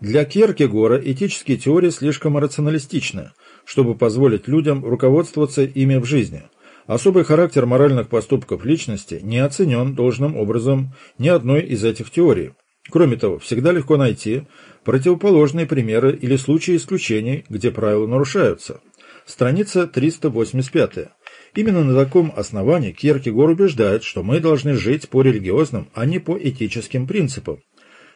Для Кierкегора этические теории слишком рационалистичны, чтобы позволить людям руководствоваться ими в жизни. Особый характер моральных поступков личности не оценен должным образом ни одной из этих теорий. Кроме того, всегда легко найти противоположные примеры или случаи исключений, где правила нарушаются. Страница 385. Именно на таком основании Кierкегор убеждает, что мы должны жить по религиозным, а не по этическим принципам.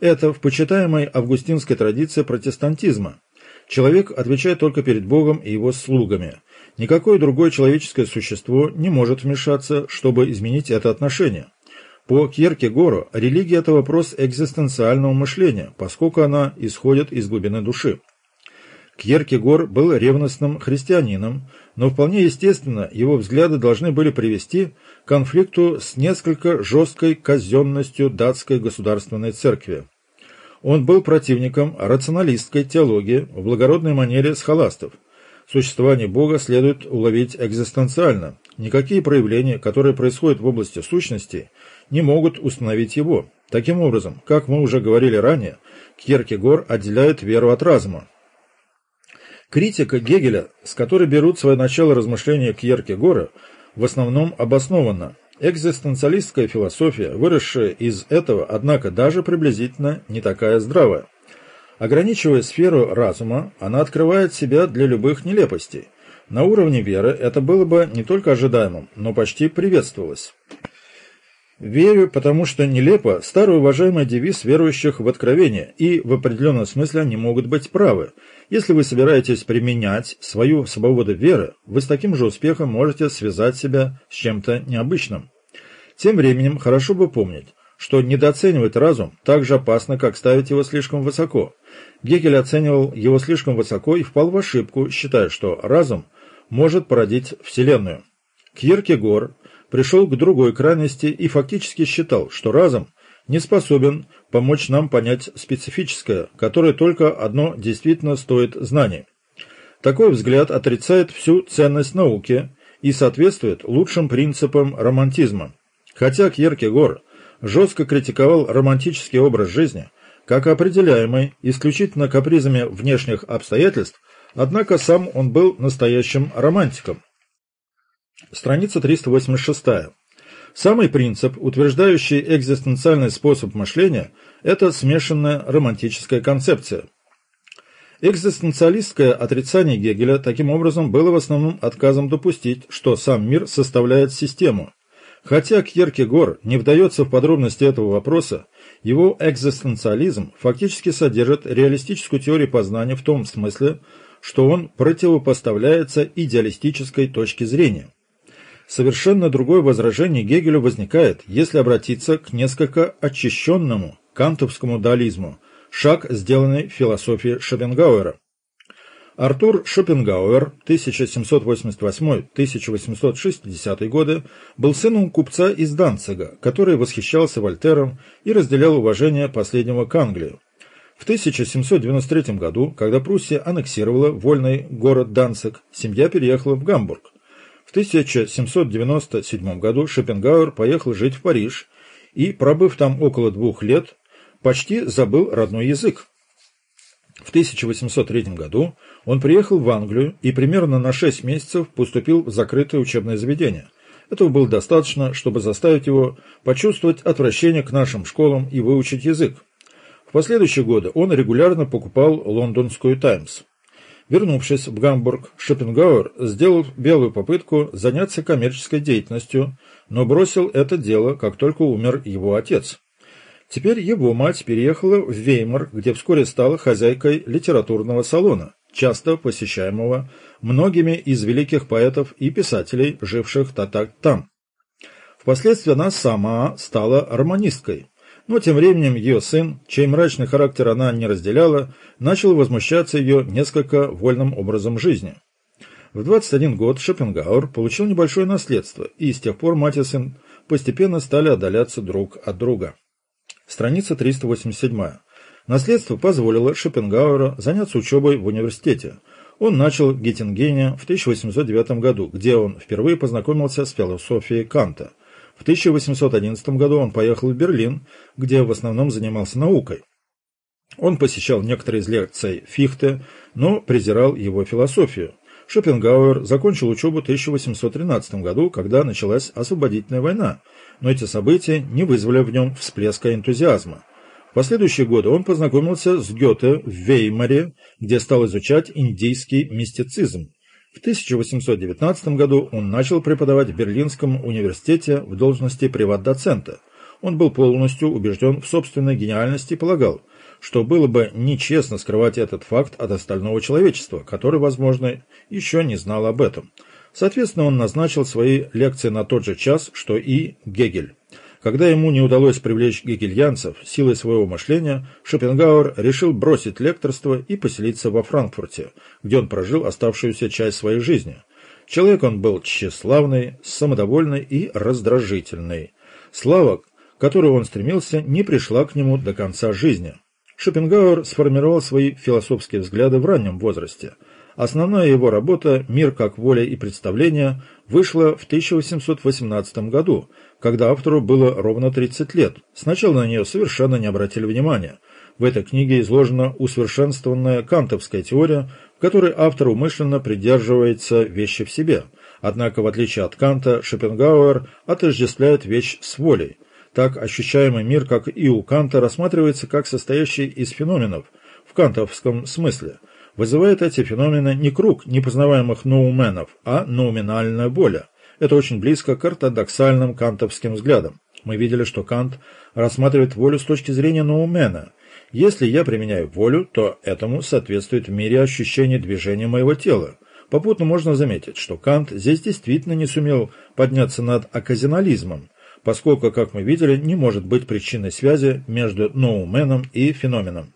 Это в почитаемой августинской традиции протестантизма. Человек отвечает только перед Богом и его слугами. Никакое другое человеческое существо не может вмешаться, чтобы изменить это отношение. По Кьеркегору религия – это вопрос экзистенциального мышления, поскольку она исходит из глубины души. Кьеркегор был ревностным христианином, но вполне естественно его взгляды должны были привести конфликту с несколько жесткой казенностью датской государственной церкви. Он был противником рационалистской теологии в благородной манере схоластов. Существование Бога следует уловить экзистенциально. Никакие проявления, которые происходят в области сущности – не могут установить его. Таким образом, как мы уже говорили ранее, Кьеркегор отделяет веру от разума. Критика Гегеля, с которой берут свое начало размышления Кьеркегора, в основном обоснованна. Экзистенциалистская философия, выросшая из этого, однако даже приблизительно не такая здравая. Ограничивая сферу разума, она открывает себя для любых нелепостей. На уровне веры это было бы не только ожидаемым, но почти приветствовалось. Верю, потому что нелепо старый уважаемый девиз верующих в откровение, и в определенном смысле они могут быть правы. Если вы собираетесь применять свою свободу веры, вы с таким же успехом можете связать себя с чем-то необычным. Тем временем хорошо бы помнить, что недооценивать разум так же опасно, как ставить его слишком высоко. Гегель оценивал его слишком высоко и впал в ошибку, считая, что разум может породить Вселенную. Кьеркегор пришел к другой крайности и фактически считал, что разум не способен помочь нам понять специфическое, которое только одно действительно стоит знаний. Такой взгляд отрицает всю ценность науки и соответствует лучшим принципам романтизма. Хотя Кьеркегор жестко критиковал романтический образ жизни, как определяемый исключительно капризами внешних обстоятельств, однако сам он был настоящим романтиком. Страница 386. Самый принцип, утверждающий экзистенциальный способ мышления, это смешанная романтическая концепция. Экзистенциалистское отрицание Гегеля таким образом было в основном отказом допустить, что сам мир составляет систему. Хотя Кьеркегор не вдается в подробности этого вопроса, его экзистенциализм фактически содержит реалистическую теорию познания в том смысле, что он противопоставляется идеалистической точке зрения. Совершенно другое возражение Гегелю возникает, если обратиться к несколько очищенному кантовскому дуализму, шаг, сделанный в философии Шопенгауэра. Артур Шопенгауэр, 1788-1860 годы, был сыном купца из Данцига, который восхищался Вольтером и разделял уважение последнего к Англии. В 1793 году, когда Пруссия аннексировала вольный город Данциг, семья переехала в Гамбург. В 1797 году Шопенгауэр поехал жить в Париж и, пробыв там около двух лет, почти забыл родной язык. В 1803 году он приехал в Англию и примерно на 6 месяцев поступил в закрытое учебное заведение. Этого было достаточно, чтобы заставить его почувствовать отвращение к нашим школам и выучить язык. В последующие годы он регулярно покупал лондонскую «Таймс». Вернувшись в Гамбург, Шопенгауэр сделал белую попытку заняться коммерческой деятельностью, но бросил это дело, как только умер его отец. Теперь его мать переехала в Веймар, где вскоре стала хозяйкой литературного салона, часто посещаемого многими из великих поэтов и писателей, живших там. Впоследствии она сама стала романисткой. Но тем временем ее сын, чей мрачный характер она не разделяла, начал возмущаться ее несколько вольным образом жизни. В 21 год Шопенгауэр получил небольшое наследство, и с тех пор мать и сын постепенно стали отдаляться друг от друга. Страница 387. Наследство позволило Шопенгауэру заняться учебой в университете. Он начал Геттингене в 1809 году, где он впервые познакомился с философией Канта – в 1811 году он поехал в Берлин, где в основном занимался наукой. Он посещал некоторые из лекций Фихте, но презирал его философию. Шопенгауэр закончил учебу в 1813 году, когда началась освободительная война, но эти события не вызвали в нем всплеска энтузиазма. В последующие годы он познакомился с Гёте в Веймаре, где стал изучать индийский мистицизм. В 1819 году он начал преподавать в Берлинском университете в должности приват-доцента. Он был полностью убежден в собственной гениальности и полагал – что было бы нечестно скрывать этот факт от остального человечества, который, возможно, еще не знал об этом. Соответственно, он назначил свои лекции на тот же час, что и Гегель. Когда ему не удалось привлечь гегельянцев силой своего мышления, Шопенгауэр решил бросить лекторство и поселиться во Франкфурте, где он прожил оставшуюся часть своей жизни. Человек он был тщеславный, самодовольный и раздражительный. Слава, к которой он стремился, не пришла к нему до конца жизни. Шопенгауэр сформировал свои философские взгляды в раннем возрасте. Основная его работа «Мир как воля и представление» вышла в 1818 году, когда автору было ровно 30 лет. Сначала на нее совершенно не обратили внимания. В этой книге изложена усовершенствованная кантовская теория, в которой автор умышленно придерживается вещи в себе. Однако, в отличие от Канта, Шопенгауэр отождествляет вещь с волей. Так ощущаемый мир, как и у Канта, рассматривается как состоящий из феноменов в кантовском смысле. Вызывает эти феномены не круг непознаваемых ноуменов, а ноуминальная воля. Это очень близко к ортодоксальным кантовским взглядам. Мы видели, что Кант рассматривает волю с точки зрения ноумена. Если я применяю волю, то этому соответствует в мире ощущение движения моего тела. Попутно можно заметить, что Кант здесь действительно не сумел подняться над оказионализмом, поскольку, как мы видели, не может быть причинной связи между ноуменом и феноменом.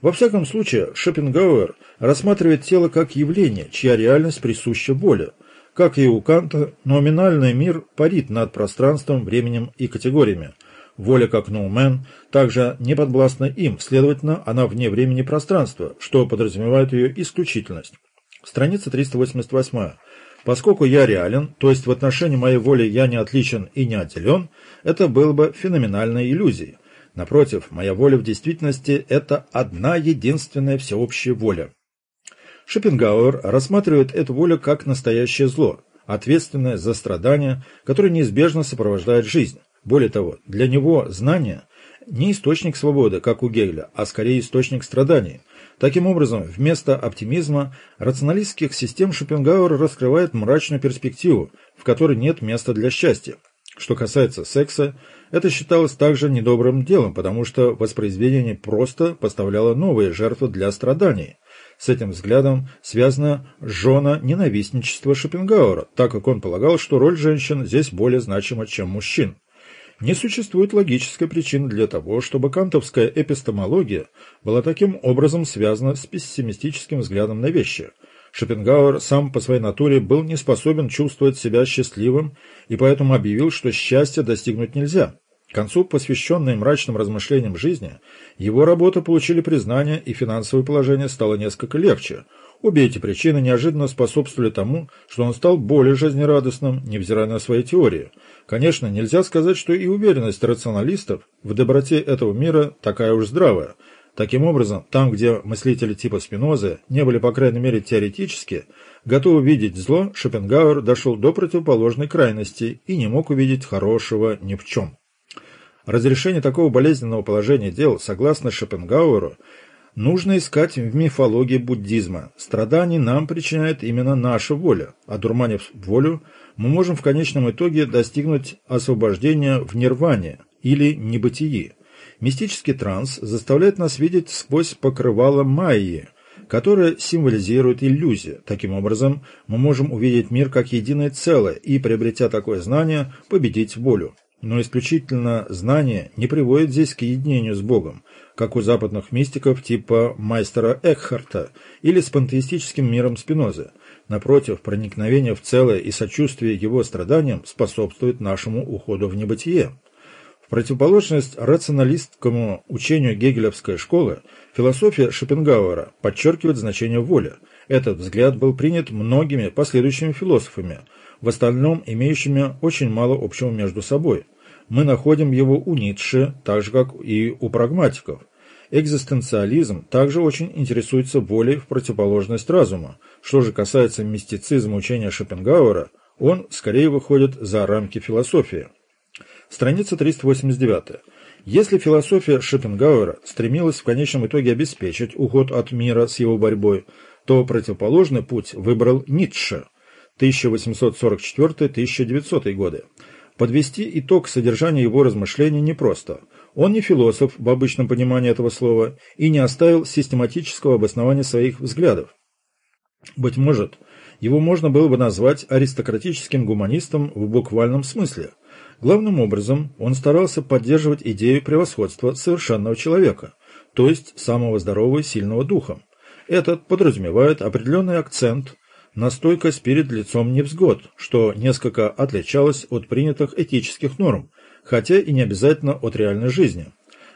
Во всяком случае, Шопенгауэр рассматривает тело как явление, чья реальность присуща воле. Как и у Канта, номинальный мир парит над пространством, временем и категориями. Воля как ноумен также не подвластна им, следовательно, она вне времени пространства, что подразумевает ее исключительность. Страница 388. Поскольку я реален, то есть в отношении моей воли я не отличен и не отделен, это было бы феноменальной иллюзией. Напротив, моя воля в действительности – это одна единственная всеобщая воля. Шопенгауэр рассматривает эту волю как настоящее зло, ответственное за страдания, которое неизбежно сопровождает жизнь. Более того, для него знание – не источник свободы, как у Гегеля, а скорее источник страданий, Таким образом, вместо оптимизма рационалистских систем Шопенгауэр раскрывает мрачную перспективу, в которой нет места для счастья. Что касается секса, это считалось также недобрым делом, потому что воспроизведение просто поставляло новые жертвы для страданий. С этим взглядом связано жена ненавистничество Шопенгауэра, так как он полагал, что роль женщин здесь более значима, чем мужчин. Не существует логической причины для того, чтобы кантовская эпистемология была таким образом связана с пессимистическим взглядом на вещи. Шопенгауэр сам по своей натуре был не способен чувствовать себя счастливым и поэтому объявил, что счастья достигнуть нельзя. К концу, посвященной мрачным размышлениям жизни, его работы получили признание и финансовое положение стало несколько легче – Обе эти причины неожиданно способствовали тому, что он стал более жизнерадостным, невзирая на свои теории. Конечно, нельзя сказать, что и уверенность рационалистов в доброте этого мира такая уж здравая. Таким образом, там, где мыслители типа Спинозы не были, по крайней мере, теоретически, готовы видеть зло, Шопенгауэр дошел до противоположной крайности и не мог увидеть хорошего ни в чем. Разрешение такого болезненного положения дел, согласно Шопенгауэру, Нужно искать в мифологии буддизма. Страданий нам причиняет именно наша воля. Одурманив волю, мы можем в конечном итоге достигнуть освобождения в нирване или небытии. Мистический транс заставляет нас видеть сквозь покрывало майи, которое символизирует иллюзию. Таким образом, мы можем увидеть мир как единое целое и, приобретя такое знание, победить волю. Но исключительно знание не приводит здесь к единению с Богом как у западных мистиков типа майстера Экхарта или с пантеистическим миром Спинозы. Напротив, проникновение в целое и сочувствие его страданиям способствует нашему уходу в небытие. Противоположность рационалистскому учению гегелевской школы, философия Шопенгауэра подчеркивает значение воли. Этот взгляд был принят многими последующими философами, в остальном имеющими очень мало общего между собой. Мы находим его у Ницше, так же как и у прагматиков. Экзистенциализм также очень интересуется волей в противоположность разума. Что же касается мистицизма учения Шопенгауэра, он скорее выходит за рамки философии. Страница 389. Если философия Шопенгауэра стремилась в конечном итоге обеспечить уход от мира с его борьбой, то противоположный путь выбрал Ницше 1844-1900 годы. Подвести итог содержания его размышлений непросто. Он не философ в обычном понимании этого слова и не оставил систематического обоснования своих взглядов. Быть может, его можно было бы назвать аристократическим гуманистом в буквальном смысле. Главным образом он старался поддерживать идею превосходства совершенного человека, то есть самого здорового и сильного духом. Этот подразумевает определенный акцент на стойкость перед лицом невзгод, что несколько отличалось от принятых этических норм, хотя и не обязательно от реальной жизни.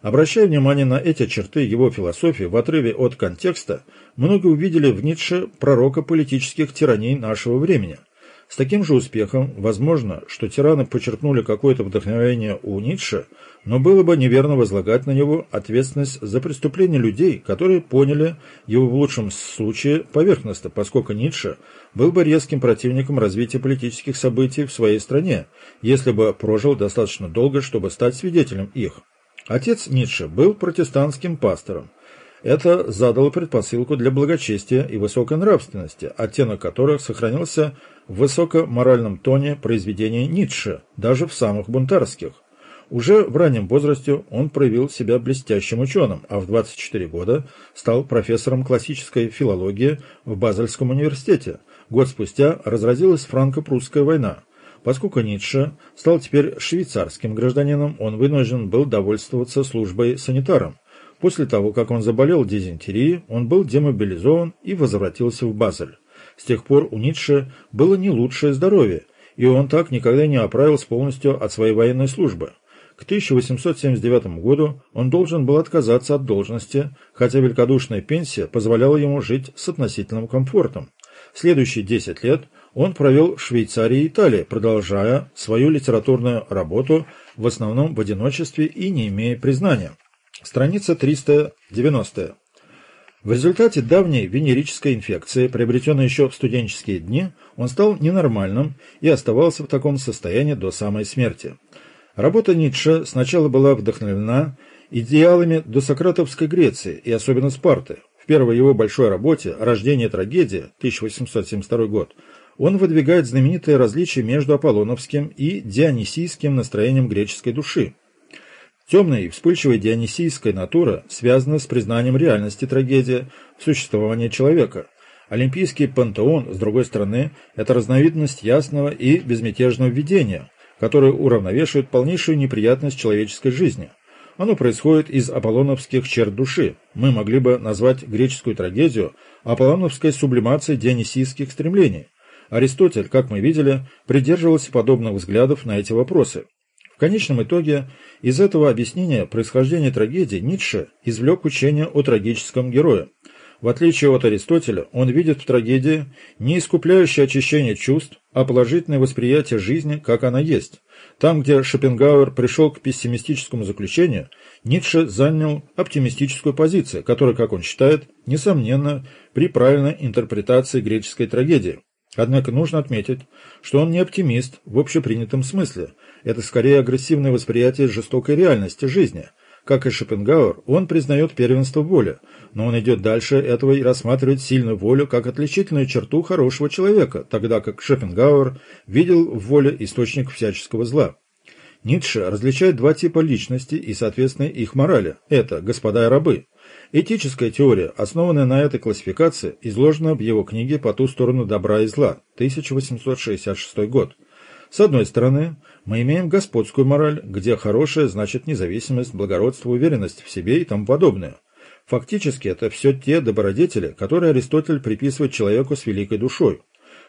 Обращая внимание на эти черты его философии в отрыве от контекста, многие увидели в Ницше пророка политических тираний нашего времени. С таким же успехом, возможно, что тираны подчеркнули какое-то вдохновение у Ницше, но было бы неверно возлагать на него ответственность за преступления людей, которые поняли его в лучшем случае поверхностно, поскольку Ницше был бы резким противником развития политических событий в своей стране, если бы прожил достаточно долго, чтобы стать свидетелем их. Отец Ницше был протестантским пастором. Это задало предпосылку для благочестия и высокой нравственности, оттенок которых сохранился в высокоморальном тоне произведений Ницше, даже в самых бунтарских. Уже в раннем возрасте он проявил себя блестящим ученым, а в 24 года стал профессором классической филологии в Базельском университете. Год спустя разразилась франко-прусская война. Поскольку Ницше стал теперь швейцарским гражданином, он вынужден был довольствоваться службой санитаром. После того, как он заболел дизентерией, он был демобилизован и возвратился в Базель. С тех пор у Ницше было не лучшее здоровье, и он так никогда не оправился полностью от своей военной службы. К 1879 году он должен был отказаться от должности, хотя великодушная пенсия позволяла ему жить с относительным комфортом. Следующие 10 лет он провел в Швейцарии и Италии, продолжая свою литературную работу в основном в одиночестве и не имея признания. Страница 390. В результате давней венерической инфекции, приобретенной еще в студенческие дни, он стал ненормальным и оставался в таком состоянии до самой смерти. Работа Ницше сначала была вдохновлена идеалами досократовской Греции и особенно Спарты. В первой его большой работе «Рождение трагедии» 1872 год он выдвигает знаменитое различие между аполлоновским и дионисийским настроением греческой души. Темная и вспыльчивая дионисийская натура связана с признанием реальности трагедии в существовании человека. Олимпийский пантеон, с другой стороны, это разновидность ясного и безмятежного видения, которое уравновешивает полнейшую неприятность человеческой жизни. Оно происходит из аполлоновских черт души. Мы могли бы назвать греческую трагедию аполлоновской сублимацией дионисийских стремлений – Аристотель, как мы видели, придерживался подобных взглядов на эти вопросы. Конечном итоге из этого объяснения происхождения трагедии Ницше извлек учение о трагическом герое. В отличие от Аристотеля, он видит в трагедии не искупляющее очищение чувств, а положительное восприятие жизни, как она есть. Там, где Шопенгауэр пришел к пессимистическому заключению, Ницше занял оптимистическую позицию, которая, как он считает, несомненно, при правильной интерпретации греческой трагедии. Однако нужно отметить, что он не оптимист в общепринятом смысле. Это скорее агрессивное восприятие жестокой реальности жизни. Как и Шопенгауэр, он признает первенство воли, но он идет дальше этого и рассматривает сильную волю как отличительную черту хорошего человека, тогда как Шопенгауэр видел в воле источник всяческого зла. Ницше различает два типа личности и, соответственно, их морали. Это господа и рабы. Этическая теория, основанная на этой классификации, изложена в его книге «По ту сторону добра и зла» 1866 год. С одной стороны, мы имеем господскую мораль, где хорошее значит независимость, благородство, уверенность в себе и тому подобное. Фактически это все те добродетели, которые Аристотель приписывает человеку с великой душой.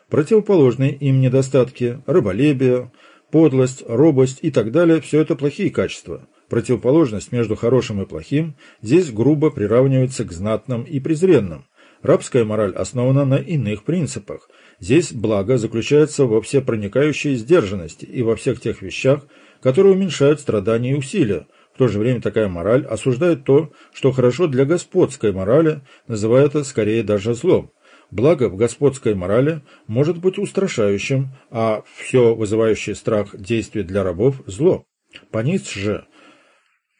Противоположные им недостатки – рыболебие, подлость, робость и так далее – все это плохие качества. Противоположность между хорошим и плохим здесь грубо приравнивается к знатным и презренным. Рабская мораль основана на иных принципах. Здесь благо заключается во всепроникающей сдержанности и во всех тех вещах, которые уменьшают страдания и усилия, В то же время такая мораль осуждает то, что хорошо для господской морали, называя это скорее даже злом. Благо в господской морали может быть устрашающим, а все вызывающее страх действие для рабов – зло. По Ницше же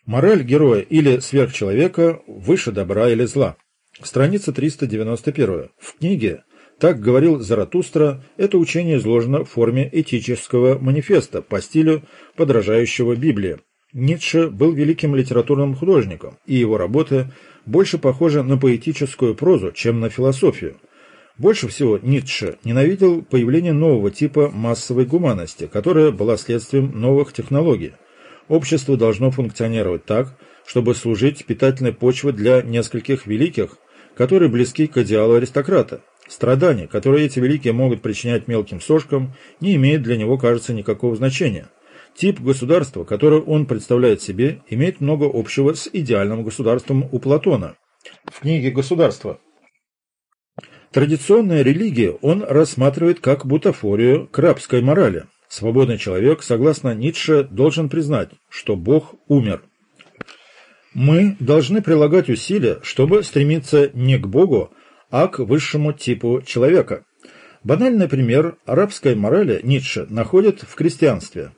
мораль героя или сверхчеловека выше добра или зла. Страница 391. В книге «Так говорил Заратустра» это учение изложено в форме этического манифеста по стилю, подражающего Библии. Ницше был великим литературным художником, и его работы больше похожи на поэтическую прозу, чем на философию. Больше всего Ницше ненавидел появление нового типа массовой гуманности, которая была следствием новых технологий. Общество должно функционировать так, чтобы служить питательной почвой для нескольких великих, которые близки к идеалу аристократа. Страдания, которые эти великие могут причинять мелким сошкам, не имеют для него, кажется, никакого значения. Тип государства, который он представляет себе, имеет много общего с идеальным государством у Платона. В книге «Государство» Традиционная религия он рассматривает как бутафорию к рабской морали. Свободный человек, согласно Ницше, должен признать, что Бог умер. Мы должны прилагать усилия, чтобы стремиться не к Богу, а к высшему типу человека. Банальный пример арабской морали Ницше находит в крестьянстве.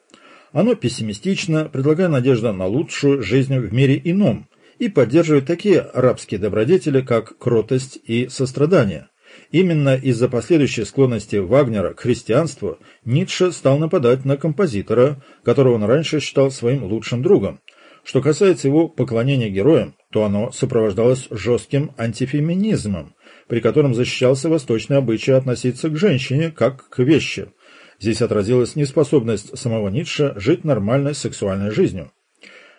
Оно пессимистично, предлагая надежду на лучшую жизнь в мире ином, и поддерживает такие арабские добродетели, как кротость и сострадание. Именно из-за последующей склонности Вагнера к христианству Ницше стал нападать на композитора, которого он раньше считал своим лучшим другом. Что касается его поклонения героям, то оно сопровождалось жестким антифеминизмом, при котором защищался восточный обычай относиться к женщине как к вещи. Здесь отразилась неспособность самого Ницше жить нормальной сексуальной жизнью.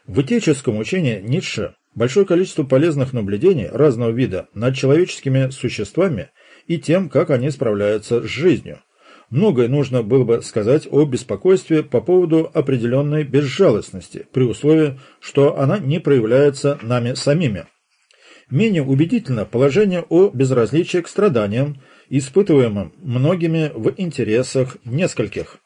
В этическом учении Ницше большое количество полезных наблюдений разного вида над человеческими существами и тем, как они справляются с жизнью. Многое нужно было бы сказать о беспокойстве по поводу определенной безжалостности, при условии, что она не проявляется нами самими. Менее убедительно положение о безразличии к страданиям, испытываемым многими в интересах нескольких.